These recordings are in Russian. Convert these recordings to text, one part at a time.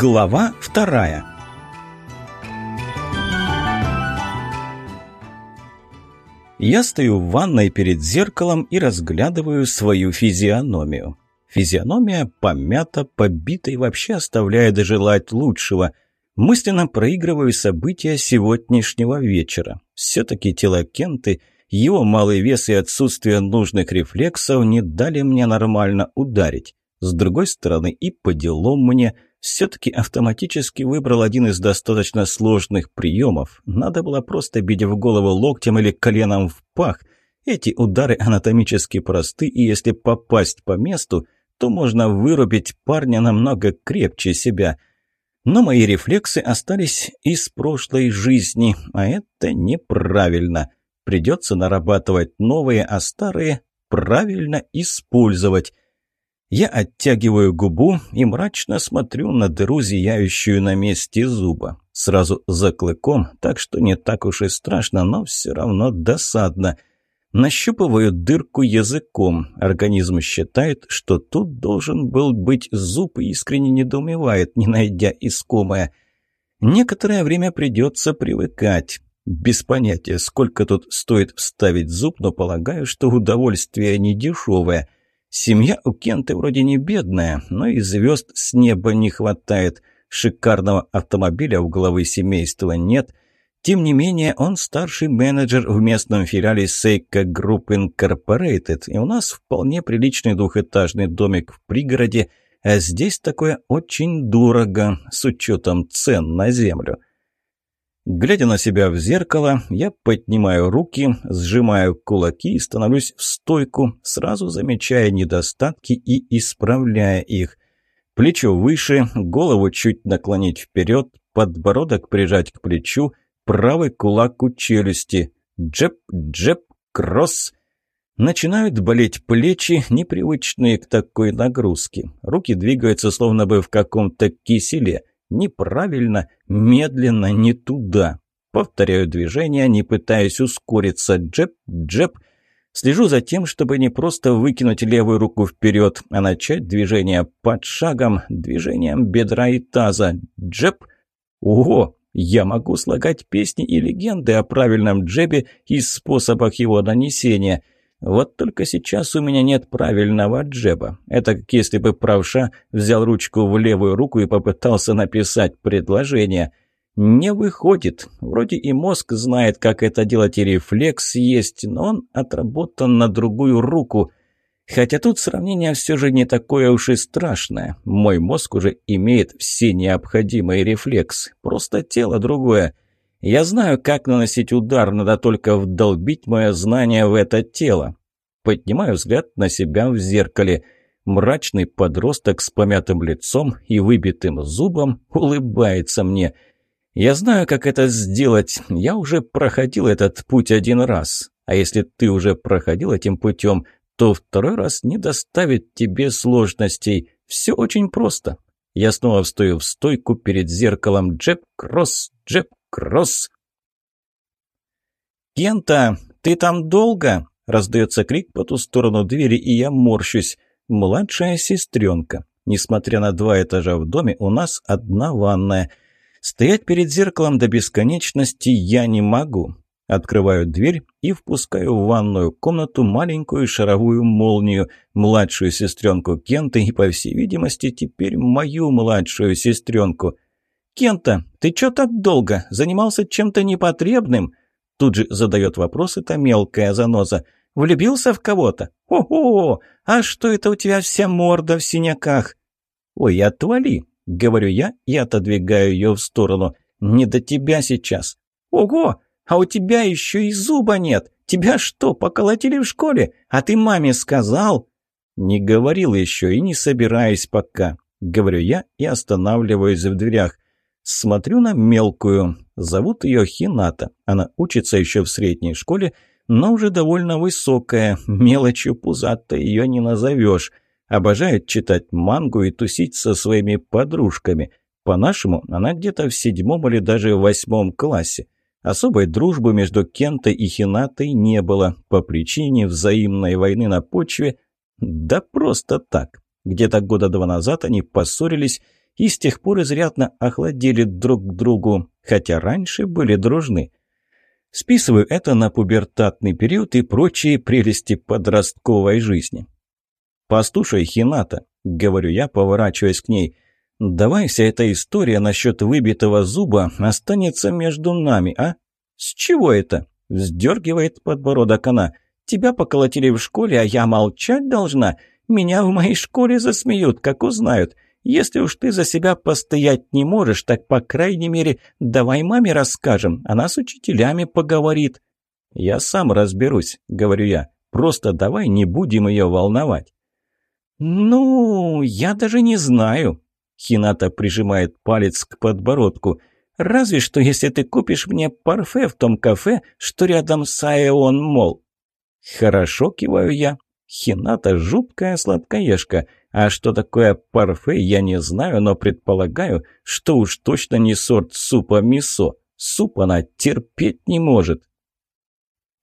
Глава вторая Я стою в ванной перед зеркалом и разглядываю свою физиономию. Физиономия помята, побита и вообще оставляет желать лучшего. Мысленно проигрываю события сегодняшнего вечера. Все-таки тело Кенты, его малый вес и отсутствие нужных рефлексов не дали мне нормально ударить. С другой стороны, и по делам мне – все-таки автоматически выбрал один из достаточно сложных приемов. Надо было просто бить в голову локтем или коленом в пах. Эти удары анатомически просты, и если попасть по месту, то можно вырубить парня намного крепче себя. Но мои рефлексы остались из прошлой жизни, а это неправильно. Придется нарабатывать новые, а старые правильно использовать. Я оттягиваю губу и мрачно смотрю на дыру, зияющую на месте зуба. Сразу за клыком, так что не так уж и страшно, но все равно досадно. Нащупываю дырку языком. Организм считает, что тут должен был быть зуб и искренне недоумевает, не найдя искомое. Некоторое время придется привыкать. Без понятия, сколько тут стоит вставить зуб, но полагаю, что удовольствие не дешевое – Семья у Кенты вроде не бедная, но и звезд с неба не хватает. Шикарного автомобиля у главы семейства нет. Тем не менее, он старший менеджер в местном филиале Seika Group Incorporated, и у нас вполне приличный двухэтажный домик в пригороде, а здесь такое очень дорого, с учетом цен на землю. Глядя на себя в зеркало, я поднимаю руки, сжимаю кулаки и становлюсь в стойку, сразу замечая недостатки и исправляя их. Плечо выше, голову чуть наклонить вперед, подбородок прижать к плечу, правый кулак у челюсти. Джеб, джеб, кросс. Начинают болеть плечи, непривычные к такой нагрузке. Руки двигаются, словно бы в каком-то киселе – Неправильно, медленно, не туда. Повторяю движение, не пытаясь ускориться. Джеб, джеб. Слежу за тем, чтобы не просто выкинуть левую руку вперед, а начать движение под шагом, движением бедра и таза. Джеб. Ого, я могу слагать песни и легенды о правильном джебе и способах его нанесения – вот только сейчас у меня нет правильного джеба. Это как если бы правша взял ручку в левую руку и попытался написать предложение. Не выходит. Вроде и мозг знает, как это делать, и рефлекс есть, но он отработан на другую руку. Хотя тут сравнение все же не такое уж и страшное. Мой мозг уже имеет все необходимые рефлексы. Просто тело другое – я знаю, как наносить удар, надо только вдолбить мое знание в это тело. Поднимаю взгляд на себя в зеркале. Мрачный подросток с помятым лицом и выбитым зубом улыбается мне. Я знаю, как это сделать. Я уже проходил этот путь один раз. А если ты уже проходил этим путем, то второй раз не доставит тебе сложностей. Все очень просто. Я снова встаю в стойку перед зеркалом. Джеб-кросс, джеб-кросс. Кросс!» «Кента, ты там долго?» – раздается крик по ту сторону двери, и я морщусь. «Младшая сестренка. Несмотря на два этажа в доме, у нас одна ванная. Стоять перед зеркалом до бесконечности я не могу. Открываю дверь и впускаю в ванную комнату маленькую шаровую молнию, младшую сестренку Кенты и, по всей видимости, теперь мою младшую сестренку – Кента, ты чё так долго? Занимался чем-то непотребным?» Тут же задает вопрос эта мелкая заноза. «Влюбился в кого-то? Ого! А что это у тебя вся морда в синяках?» «Ой, отвали!» — говорю я и отодвигаю ее в сторону. «Не до тебя сейчас!» «Ого! А у тебя еще и зуба нет! Тебя что, поколотили в школе? А ты маме сказал?» «Не говорил еще и не собираюсь пока», — говорю я и останавливаюсь в дверях. Смотрю на мелкую. Зовут ее Хината. Она учится еще в средней школе, но уже довольно высокая. Мелочью пузато ее не назовешь. Обожает читать мангу и тусить со своими подружками. По-нашему, она где-то в седьмом или даже восьмом классе. Особой дружбы между Кентой и Хинатой не было по причине взаимной войны на почве. Да просто так. Где-то года два назад они поссорились и с тех пор изрядно охладели друг к другу, хотя раньше были дружны. Списываю это на пубертатный период и прочие прелести подростковой жизни. «Послушай, Хината», — говорю я, поворачиваясь к ней, — «давай вся эта история насчет выбитого зуба останется между нами, а?» «С чего это?» — вздергивает подбородок она. «Тебя поколотили в школе, а я молчать должна? Меня в моей школе засмеют, как узнают. Если уж ты за себя постоять не можешь, так, по крайней мере, давай маме расскажем, она с учителями поговорит». «Я сам разберусь», — говорю я. «Просто давай не будем ее волновать». «Ну, я даже не знаю», — Хината прижимает палец к подбородку. «Разве что, если ты купишь мне парфе в том кафе, что рядом с Аэон Мол». «Хорошо», — киваю я. Хината — жуткая сладкоежка — а что такое парфе, я не знаю, но предполагаю, что уж точно не сорт супа мисо. Суп она терпеть не может.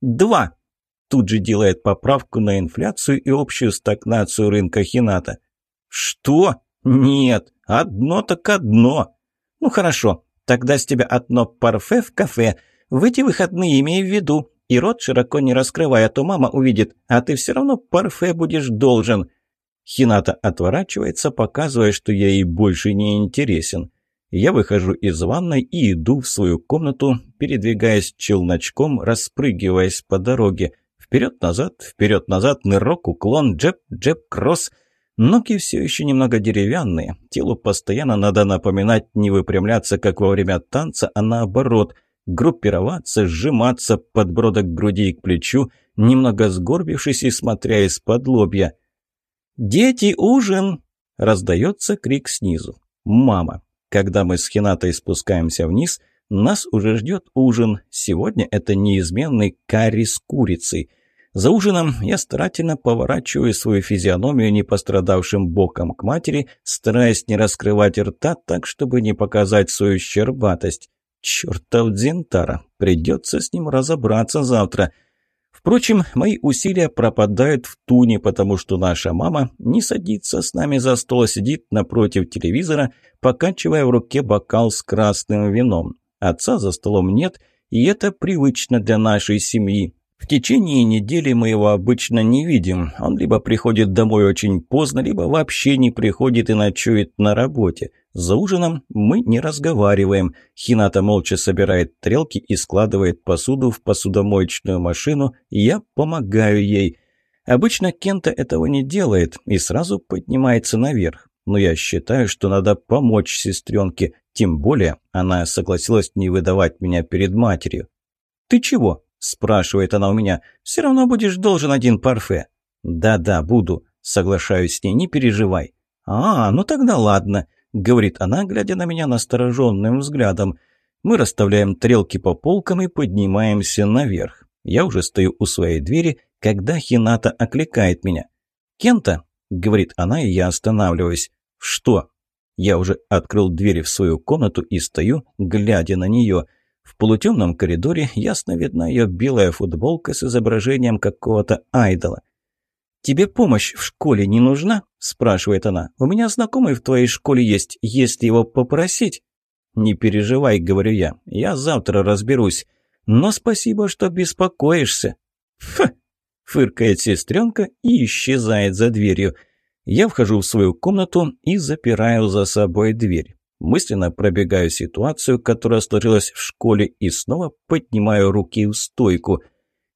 Два. Тут же делает поправку на инфляцию и общую стагнацию рынка Хината. Что? Нет, одно так одно. Ну хорошо, тогда с тебя одно парфе в кафе. В эти выходные имей в виду. И рот широко не раскрывай, а то мама увидит, а ты все равно парфе будешь должен. Хината отворачивается, показывая, что я ей больше не интересен. Я выхожу из ванной и иду в свою комнату, передвигаясь челночком, распрыгиваясь по дороге. Вперед-назад, вперед-назад, нырок, уклон, джеб, джеб, кросс. Ноги все еще немного деревянные. Телу постоянно надо напоминать не выпрямляться, как во время танца, а наоборот. Группироваться, сжиматься, подбородок к груди и к плечу, немного сгорбившись и смотря из-под лобья – «Дети, ужин!» – раздается крик снизу. «Мама!» Когда мы с Хинатой спускаемся вниз, нас уже ждет ужин. Сегодня это неизменный карри с курицей. За ужином я старательно поворачиваю свою физиономию непострадавшим боком к матери, стараясь не раскрывать рта так, чтобы не показать свою щербатость. Чертов Дзентара, придется с ним разобраться завтра – Впрочем, мои усилия пропадают в туне, потому что наша мама не садится с нами за стол, а сидит напротив телевизора, покачивая в руке бокал с красным вином. Отца за столом нет, и это привычно для нашей семьи. В течение недели мы его обычно не видим. Он либо приходит домой очень поздно, либо вообще не приходит и ночует на работе. За ужином мы не разговариваем. Хината молча собирает тарелки и складывает посуду в посудомоечную машину. Я помогаю ей. Обычно Кента этого не делает и сразу поднимается наверх. Но я считаю, что надо помочь сестренке. Тем более она согласилась не выдавать меня перед матерью. «Ты чего?» – спрашивает она у меня. «Все равно будешь должен один парфе». «Да-да, буду», – соглашаюсь с ней, не переживай. «А, ну тогда ладно», – говорит она, глядя на меня настороженным взглядом. Мы расставляем трелки по полкам и поднимаемся наверх. Я уже стою у своей двери, когда Хината окликает меня. «Кента», – говорит она, и я останавливаюсь. «Что?» Я уже открыл двери в свою комнату и стою, глядя на нее – в полутемном коридоре ясно видна ее белая футболка с изображением какого-то айдола. «Тебе помощь в школе не нужна?» – спрашивает она. «У меня знакомый в твоей школе есть, если его попросить». «Не переживай», – говорю я, – «я завтра разберусь. Но спасибо, что беспокоишься». «Ф!» – фыркает сестренка и исчезает за дверью. Я вхожу в свою комнату и запираю за собой дверь. Мысленно пробегаю ситуацию, которая сложилась в школе, и снова поднимаю руки в стойку.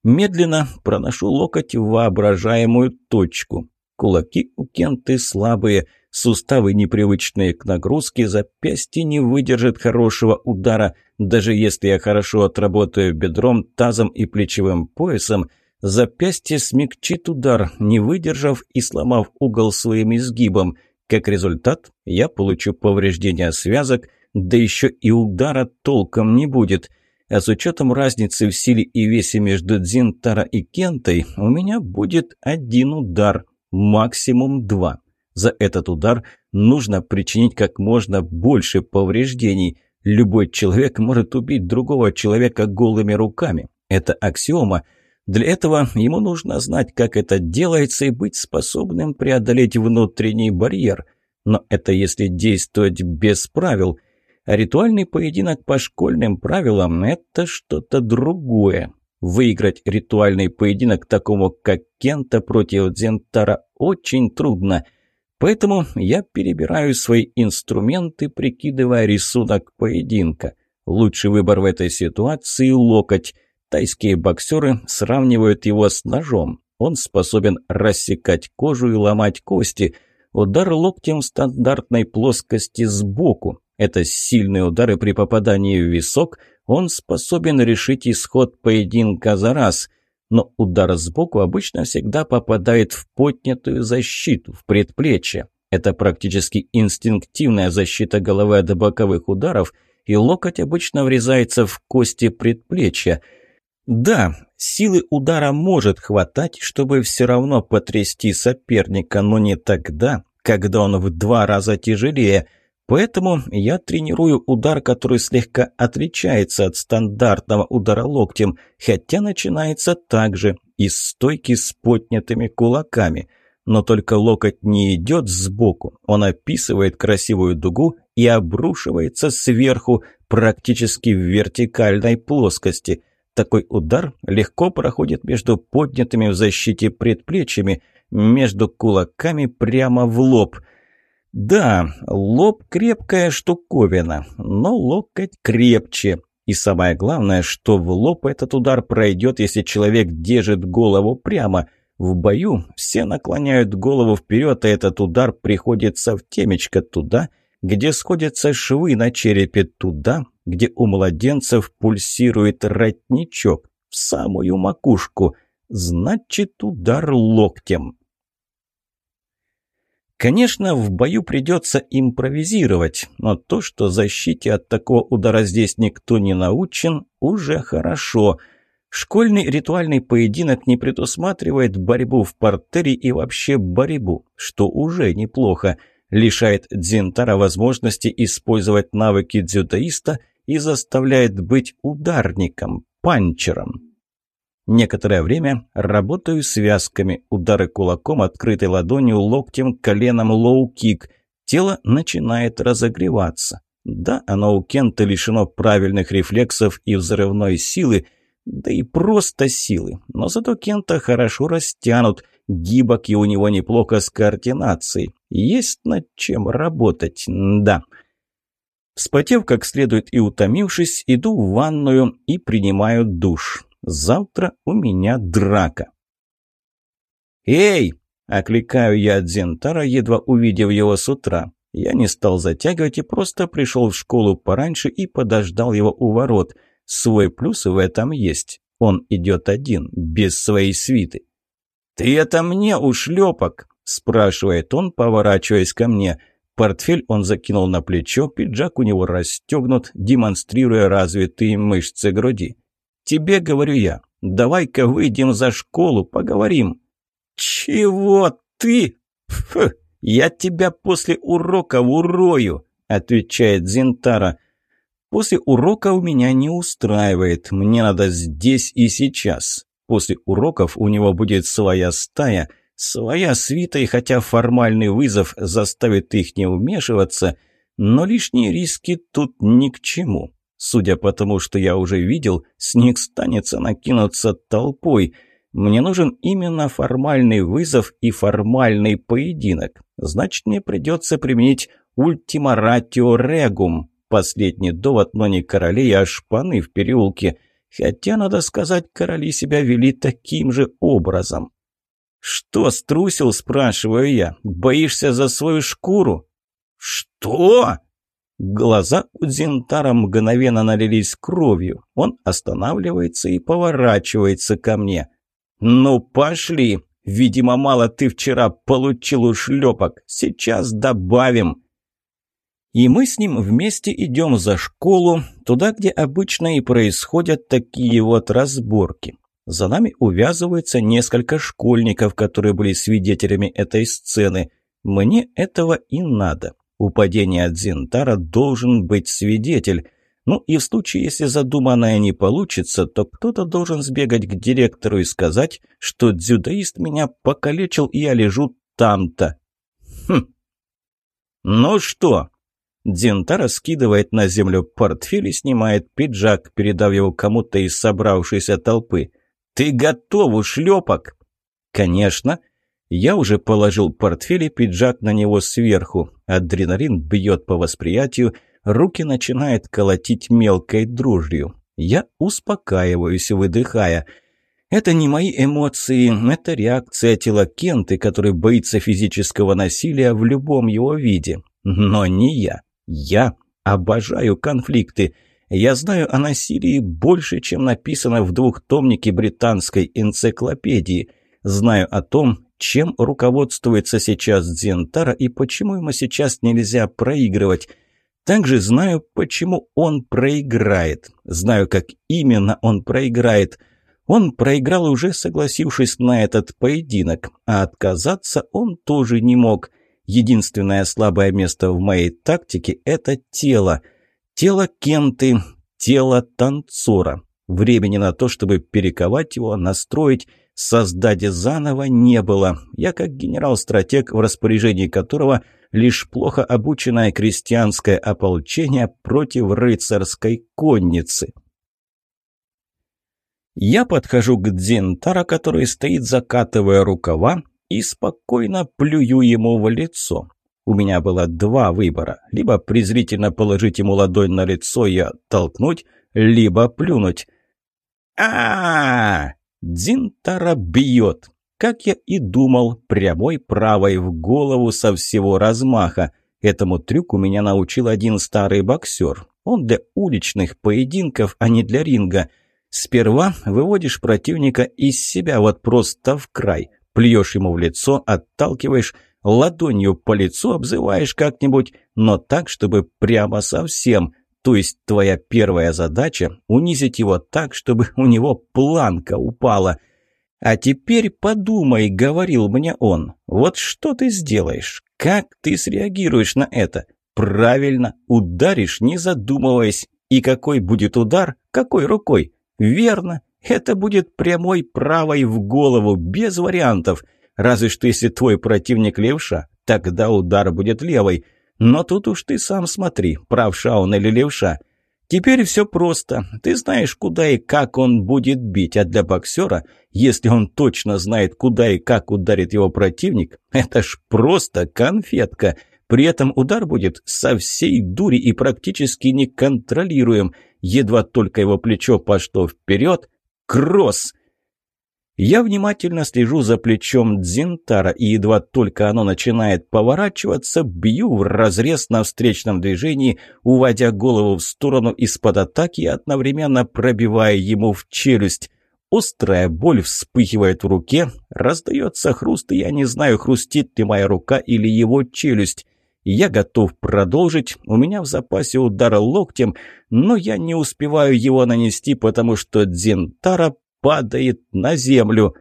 Медленно проношу локоть в воображаемую точку. Кулаки у Кенты слабые, суставы непривычные к нагрузке, запястье не выдержит хорошего удара. Даже если я хорошо отработаю бедром, тазом и плечевым поясом, запястье смягчит удар, не выдержав и сломав угол своим изгибом – как результат, я получу повреждения связок, да еще и удара толком не будет. А с учетом разницы в силе и весе между Дзинтара и Кентой, у меня будет один удар, максимум два. За этот удар нужно причинить как можно больше повреждений. Любой человек может убить другого человека голыми руками. Это аксиома – для этого ему нужно знать, как это делается, и быть способным преодолеть внутренний барьер. Но это если действовать без правил. А ритуальный поединок по школьным правилам – это что-то другое. Выиграть ритуальный поединок такому, как Кента против Дзентара, очень трудно. Поэтому я перебираю свои инструменты, прикидывая рисунок поединка. Лучший выбор в этой ситуации – локоть – Тайские боксеры сравнивают его с ножом. Он способен рассекать кожу и ломать кости. Удар локтем в стандартной плоскости сбоку. Это сильные удары при попадании в висок. Он способен решить исход поединка за раз – но удар сбоку обычно всегда попадает в поднятую защиту, в предплечье. Это практически инстинктивная защита головы от боковых ударов, и локоть обычно врезается в кости предплечья. Да, силы удара может хватать, чтобы все равно потрясти соперника, но не тогда, когда он в два раза тяжелее. Поэтому я тренирую удар, который слегка отличается от стандартного удара локтем, хотя начинается также из стойки с поднятыми кулаками. Но только локоть не идет сбоку, он описывает красивую дугу и обрушивается сверху, практически в вертикальной плоскости – такой удар легко проходит между поднятыми в защите предплечьями, между кулаками прямо в лоб. Да, лоб крепкая штуковина, но локоть крепче. И самое главное, что в лоб этот удар пройдет, если человек держит голову прямо. В бою все наклоняют голову вперед, а этот удар приходится в темечко туда, где сходятся швы на черепе, туда, где у младенцев пульсирует родничок в самую макушку. Значит, удар локтем. Конечно, в бою придется импровизировать, но то, что защите от такого удара здесь никто не научен, уже хорошо. Школьный ритуальный поединок не предусматривает борьбу в партере и вообще борьбу, что уже неплохо. Лишает Дзинтара возможности использовать навыки дзюдоиста и заставляет быть ударником, панчером. Некоторое время работаю связками, удары кулаком, открытой ладонью, локтем, коленом, лоу-кик. Тело начинает разогреваться. Да, оно у Кента лишено правильных рефлексов и взрывной силы, да и просто силы. Но зато Кента хорошо растянут, гибок и у него неплохо с координацией. Есть над чем работать, да. Вспотев как следует и утомившись, иду в ванную и принимаю душ. Завтра у меня драка. «Эй!» – окликаю я от Зентара, едва увидев его с утра. Я не стал затягивать и просто пришел в школу пораньше и подождал его у ворот. Свой плюс в этом есть. Он идет один, без своей свиты. «Ты это мне, ушлепок!» – спрашивает он, поворачиваясь ко мне – Портфель он закинул на плечо, пиджак у него расстегнут, демонстрируя развитые мышцы груди. «Тебе, — говорю я, — давай-ка выйдем за школу, поговорим». «Чего ты? Фу, я тебя после урока урою», — отвечает Зинтара. «После урока у меня не устраивает, мне надо здесь и сейчас. После уроков у него будет своя стая». Своя свита, и хотя формальный вызов заставит их не вмешиваться, но лишние риски тут ни к чему. Судя по тому, что я уже видел, с них станется накинуться толпой. Мне нужен именно формальный вызов и формальный поединок. Значит, мне придется применить ультимаратио регум. Последний довод, но не королей, а шпаны в переулке. Хотя, надо сказать, короли себя вели таким же образом. «Что, струсил?» – спрашиваю я. «Боишься за свою шкуру?» «Что?» Глаза у Дзинтара мгновенно налились кровью. Он останавливается и поворачивается ко мне. «Ну, пошли! Видимо, мало ты вчера получил ушлепок. Сейчас добавим!» И мы с ним вместе идем за школу, туда, где обычно и происходят такие вот разборки. За нами увязываются несколько школьников, которые были свидетелями этой сцены. Мне этого и надо. У падения Дзинтара должен быть свидетель. Ну и в случае, если задуманное не получится, то кто-то должен сбегать к директору и сказать, что дзюдоист меня покалечил, и я лежу там-то. Хм. Ну что? Дзинтара скидывает на землю портфель и снимает пиджак, передав его кому-то из собравшейся толпы. «Ты готов, ушлепок?» «Конечно». Я уже положил портфель и пиджак на него сверху. Адреналин бьет по восприятию, руки начинает колотить мелкой дружью. Я успокаиваюсь, выдыхая. Это не мои эмоции, это реакция тела Кенты, который боится физического насилия в любом его виде. Но не я. Я обожаю конфликты. Я знаю о насилии больше, чем написано в двухтомнике британской энциклопедии. Знаю о том, чем руководствуется сейчас Дзентара и почему ему сейчас нельзя проигрывать. Также знаю, почему он проиграет. Знаю, как именно он проиграет. Он проиграл, уже согласившись на этот поединок, а отказаться он тоже не мог. Единственное слабое место в моей тактике – это тело – Тело Кенты, тело танцора. Времени на то, чтобы перековать его, настроить, создать заново не было. Я как генерал-стратег, в распоряжении которого лишь плохо обученное крестьянское ополчение против рыцарской конницы. Я подхожу к Дзентара, который стоит, закатывая рукава, и спокойно плюю ему в лицо. У меня было два выбора. Либо презрительно положить ему ладонь на лицо и оттолкнуть, либо плюнуть. а, -а, -а! Дзинтара бьет. Как я и думал, прямой правой в голову со всего размаха. Этому трюку меня научил один старый боксер. Он для уличных поединков, а не для ринга. Сперва выводишь противника из себя вот просто в край. Плюешь ему в лицо, отталкиваешь – ладонью по лицу обзываешь как-нибудь, но так, чтобы прямо совсем. То есть твоя первая задача – унизить его так, чтобы у него планка упала. «А теперь подумай», – говорил мне он, – «вот что ты сделаешь? Как ты среагируешь на это? Правильно, ударишь, не задумываясь. И какой будет удар? Какой рукой? Верно, это будет прямой правой в голову, без вариантов». Разве что если твой противник левша, тогда удар будет левой. Но тут уж ты сам смотри, правша он или левша. Теперь все просто. Ты знаешь, куда и как он будет бить. А для боксера, если он точно знает, куда и как ударит его противник, это ж просто конфетка. При этом удар будет со всей дури и практически неконтролируем. Едва только его плечо пошло вперед, кросс! Я внимательно слежу за плечом Дзинтара, и едва только оно начинает поворачиваться, бью в разрез на встречном движении, уводя голову в сторону из-под атаки и одновременно пробивая ему в челюсть. Острая боль вспыхивает в руке, раздается хруст, и я не знаю, хрустит ли моя рука или его челюсть. Я готов продолжить, у меня в запасе удар локтем, но я не успеваю его нанести, потому что Дзинтара падает на землю.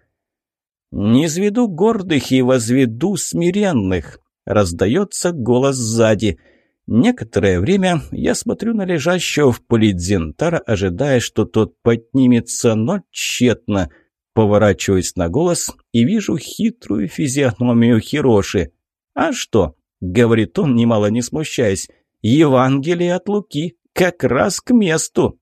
«Не зведу гордых и возведу смиренных», — раздается голос сзади. Некоторое время я смотрю на лежащего в поле дзентара, ожидая, что тот поднимется, но тщетно. Поворачиваюсь на голос и вижу хитрую физиономию Хироши. «А что?» — говорит он, немало не смущаясь. «Евангелие от Луки как раз к месту!»